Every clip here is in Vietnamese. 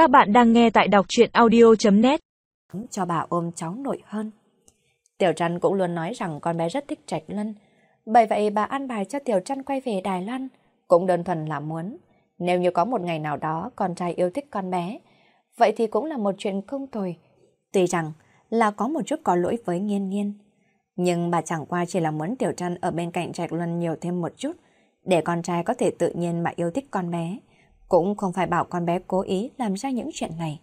Các bạn đang nghe tại đọc chuyện audio.net Cho bà ôm cháu nội hơn. Tiểu Trăn cũng luôn nói rằng con bé rất thích Trạch Lân. Bởi vậy bà ăn bài cho Tiểu Trăn quay về Đài Loan. Cũng đơn thuần là muốn. Nếu như có một ngày nào đó con trai yêu thích con bé, vậy thì cũng là một chuyện không tồi. Tuy rằng là có một chút có lỗi với nghiên nghiên. Nhưng bà chẳng qua chỉ là muốn Tiểu Trăn ở bên cạnh Trạch Luân nhiều thêm một chút, để con trai có thể tự nhiên mà yêu thích con bé. Cũng không phải bảo con bé cố ý làm ra những chuyện này.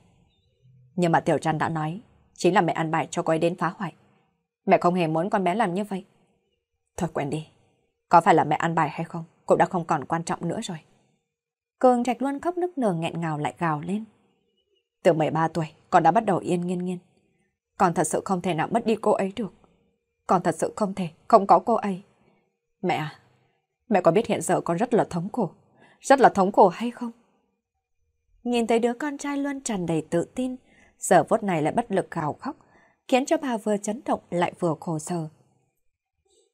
Nhưng mà Tiểu Trăn đã nói, chính là mẹ ăn bài cho cô ấy đến phá hoại. Mẹ không hề muốn con bé làm như vậy. Thôi quên đi, có phải là mẹ ăn bài hay không, cũng đã không còn quan trọng nữa rồi. Cường Trạch luôn khóc nức nở nghẹn ngào lại gào lên. Từ 13 tuổi, con đã bắt đầu yên nghiên nghiên. Con thật sự không thể nào mất đi cô ấy được. Con thật sự không thể, không có cô ấy. Mẹ à, mẹ có biết hiện giờ con rất là thống khổ, rất là thống khổ hay không? Nhìn thấy đứa con trai luôn tràn đầy tự tin, giờ phút này lại bất lực gào khóc, khiến cho bà vừa chấn động lại vừa khổ sở.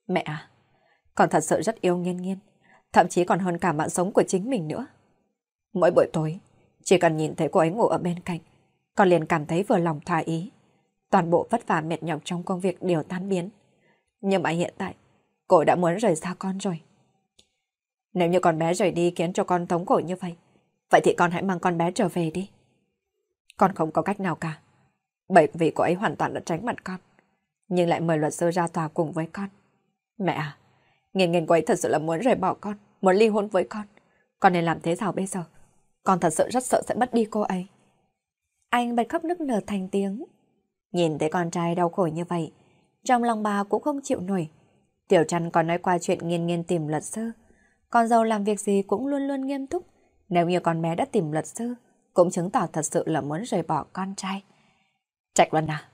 Mẹ à, con thật sự rất yêu nghiên nghiên, thậm chí còn hơn cả mạng sống của chính mình nữa. Mỗi buổi tối, chỉ cần nhìn thấy cô ấy ngủ ở bên cạnh, con liền cảm thấy vừa lòng thỏa ý. Toàn bộ vất vả mệt nhọc trong công việc đều tan biến. Nhưng mà hiện tại, cô đã muốn rời xa con rồi. Nếu như con bé rời đi khiến cho con thống khổ như vậy, vậy thì con hãy mang con bé trở về đi. Con không có cách nào cả. Bởi vì cô ấy hoàn toàn đã tránh mặt con. Nhưng lại mời luật sư ra tòa cùng với con. Mẹ à, nghiền nghiền cô ấy thật sự là muốn rời bỏ con, muốn ly hôn với con. Con nên làm thế nào bây giờ? Con thật sự rất sợ sẽ mất đi cô ấy. Anh bật khóc nức nở thành tiếng. Nhìn thấy con trai đau khổ như vậy, trong lòng bà cũng không chịu nổi. Tiểu Trăn còn nói qua chuyện nghiên nghiên tìm luật sư. Con dâu làm việc gì cũng luôn luôn nghiêm túc. Nếu như con bé đã tìm luật sư, cũng chứng tỏ thật sự là muốn rời bỏ con trai. Trạch Luân à,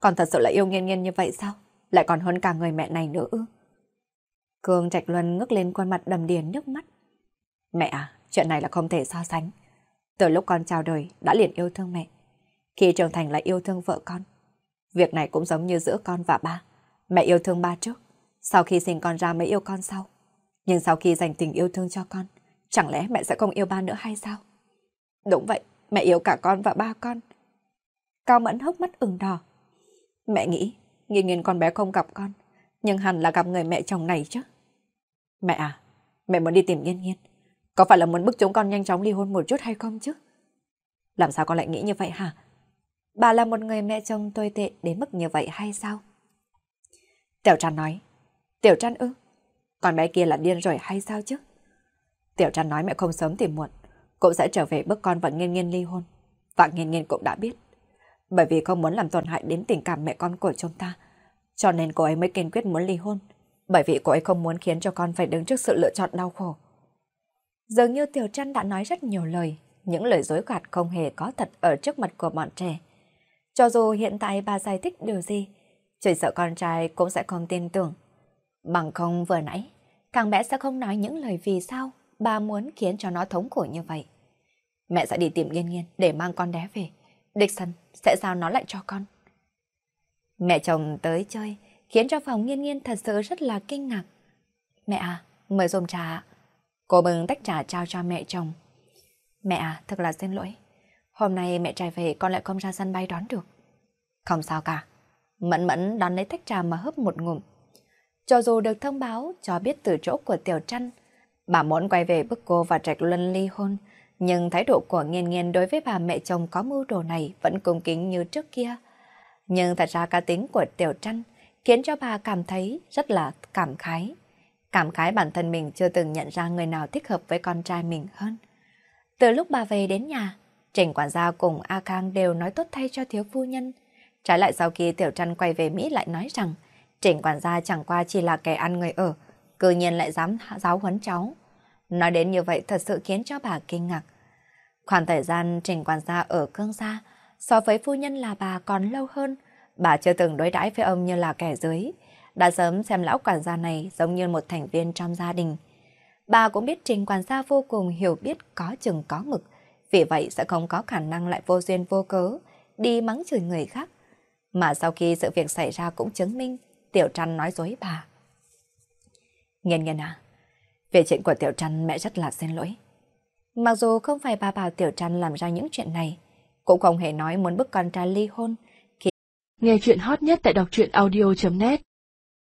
con thật sự là yêu nghiên nghiên như vậy sao? Lại còn hơn cả người mẹ này nữa ư? Cường Trạch Luân ngước lên khuôn mặt đầm đìa nước mắt. Mẹ à, chuyện này là không thể so sánh. Từ lúc con chào đời đã liền yêu thương mẹ. Khi trưởng thành lại yêu thương vợ con. Việc này cũng giống như giữa con và ba. Mẹ yêu thương ba trước, sau khi sinh con ra mới yêu con sau. Nhưng sau khi dành tình yêu thương cho con, chẳng lẽ mẹ sẽ không yêu ba nữa hay sao? Đúng vậy, mẹ yêu cả con và ba con. Cao Mẫn hốc mắt ửng đỏ. Mẹ nghĩ, nghiêng nghiêng con bé không gặp con, nhưng hẳn là gặp người mẹ chồng này chứ. Mẹ à, mẹ muốn đi tìm nghiên nghiên. Có phải là muốn bức chúng con nhanh chóng ly hôn một chút hay không chứ? Làm sao con lại nghĩ như vậy hả? Bà là một người mẹ chồng tồi tệ đến mức như vậy hay sao? Tiểu Trăn nói. Tiểu Trăn ư? Con bé kia là điên rồi hay sao chứ? Tiểu Trăn nói mẹ không sớm thì muộn, cũng sẽ trở về bức con và nghiên nghiên ly hôn. Và nghiên nghiên cũng đã biết. Bởi vì không muốn làm tổn hại đến tình cảm mẹ con của chúng ta. Cho nên cô ấy mới kiên quyết muốn ly hôn. Bởi vì cô ấy không muốn khiến cho con phải đứng trước sự lựa chọn đau khổ. Dường như Tiểu Trăn đã nói rất nhiều lời, những lời dối gạt không hề có thật ở trước mặt của bọn trẻ. Cho dù hiện tại bà giải thích điều gì, chỉ sợ con trai cũng sẽ không tin tưởng. Bằng không vừa nãy, thằng bé sẽ không nói những lời vì sao bà muốn khiến cho nó thống khổ như vậy. Mẹ sẽ đi tìm nghiên nghiên để mang con bé về. Dixon sẽ giao nó lại cho con. Mẹ chồng tới chơi, khiến cho phòng nghiên nghiên thật sự rất là kinh ngạc. Mẹ à, mời dùng trà. Cô bưng tách trà trao cho mẹ chồng. Mẹ à, thật là xin lỗi. Hôm nay mẹ trai về con lại không ra sân bay đón được. Không sao cả. Mẫn mẫn đón lấy tách trà mà hấp một ngụm. Cho dù được thông báo cho biết từ chỗ của Tiểu Trăn, bà muốn quay về bức cô và Trạch Luân ly hôn, nhưng thái độ của nghiên nghiên đối với bà mẹ chồng có mưu đồ này vẫn cung kính như trước kia. Nhưng thật ra cá tính của Tiểu Trăn khiến cho bà cảm thấy rất là cảm khái. Cảm khái bản thân mình chưa từng nhận ra người nào thích hợp với con trai mình hơn. Từ lúc bà về đến nhà, Trình quản gia cùng A Khang đều nói tốt thay cho thiếu phu nhân. Trái lại sau khi Tiểu Trăn quay về Mỹ lại nói rằng Trình quản gia chẳng qua chỉ là kẻ ăn người ở, cư nhiên lại dám giáo huấn cháu. Nói đến như vậy thật sự khiến cho bà kinh ngạc. Khoảng thời gian Trình quản gia ở cương gia, so với phu nhân là bà còn lâu hơn, bà chưa từng đối đãi với ông như là kẻ dưới, đã sớm xem lão quản gia này giống như một thành viên trong gia đình. Bà cũng biết Trình quản gia vô cùng hiểu biết có chừng có mực, vì vậy sẽ không có khả năng lại vô duyên vô cớ đi mắng chửi người khác. Mà sau khi sự việc xảy ra cũng chứng minh Tiểu Trăn nói dối bà. Nghiên nghiên à, về chuyện của Tiểu Trăn mẹ rất là xin lỗi. Mặc dù không phải bà bảo Tiểu Trăn làm ra những chuyện này, cũng không hề nói muốn bức con trai ly hôn. Nghe chuyện hot nhất tại đọc truyện audio.net